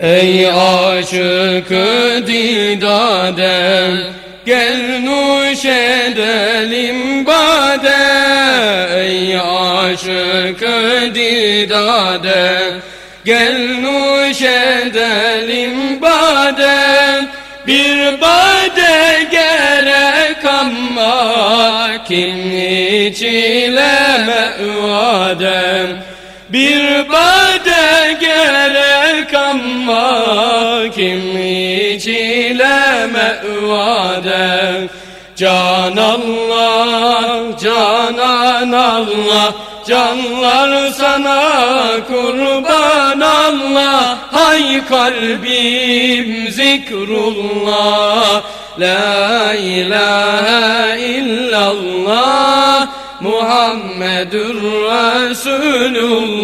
Ey aşık didadem Gel nuş edelim bade Ey aşık didadem Gel nuş edelim bade Bir bade gerek ama Kim içile mevadem. Bir bade ama Kim içile mevadem Can Allah, canan Allah Canlar sana kurban Allah. Hay kalbim zikrullah La ilahe illallah. Muhammedur Resulullah.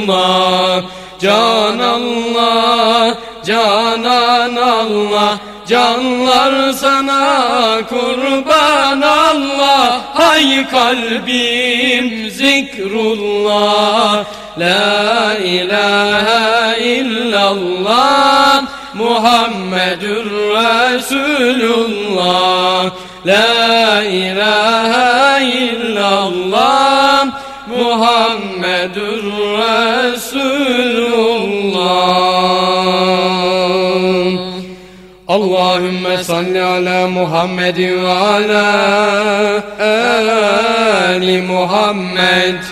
Can Allah, canan Allah Canlar sana kurban Allah. Hay kalbim zikrullah La ilahe illallah. Muhammedur Resulullah La ilahe illallah. Muhammedur Resulullah Allahümme salli ala Muhammed ve ala Ali Muhammed